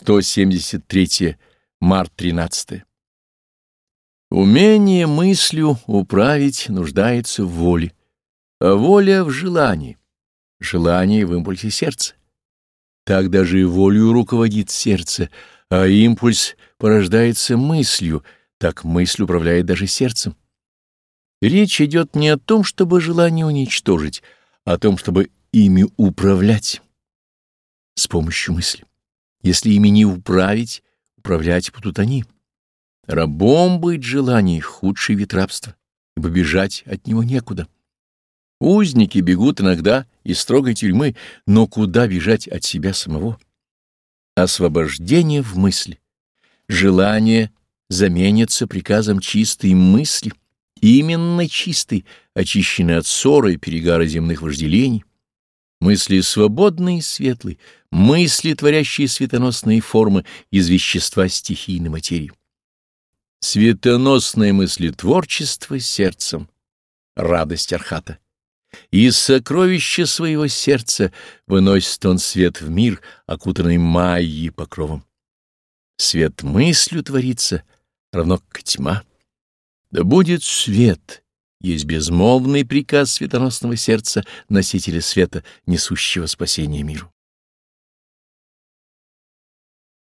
173. Март 13. Умение мыслью управить нуждается в воле, а воля в желании, желание в импульсе сердца. Так даже и волю руководит сердце, а импульс порождается мыслью, так мысль управляет даже сердцем. Речь идет не о том, чтобы желание уничтожить, а о том, чтобы ими управлять с помощью мысли. Если ими не управить, управлять будут они. Рабом быть желаний — худший вид рабства, ибо бежать от него некуда. Узники бегут иногда из строгой тюрьмы, но куда бежать от себя самого? Освобождение в мысли. Желание заменится приказом чистой мысли, именно чистой, очищенной от ссоры и перегара земных вожделений. Мысли свободные и светлые, мысли, творящие светоносные формы из вещества стихийной материи. Светоносное мыслетворчество сердцем, радость Архата. Из сокровища своего сердца выносит он свет в мир, окутанный майей покровом. Свет мыслью творится, равно как тьма. Да будет свет, есть безмолвный приказ светоносного сердца, носителя света, несущего спасение миру.